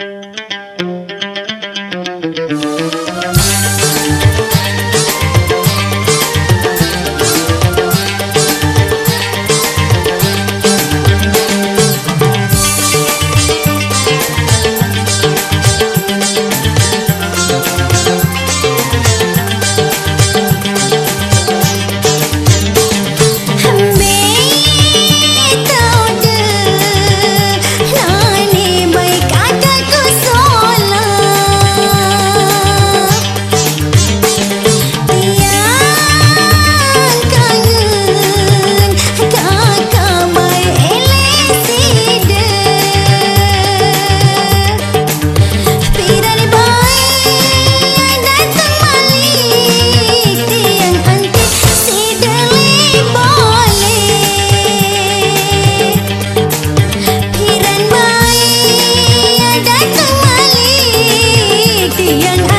Música 眼。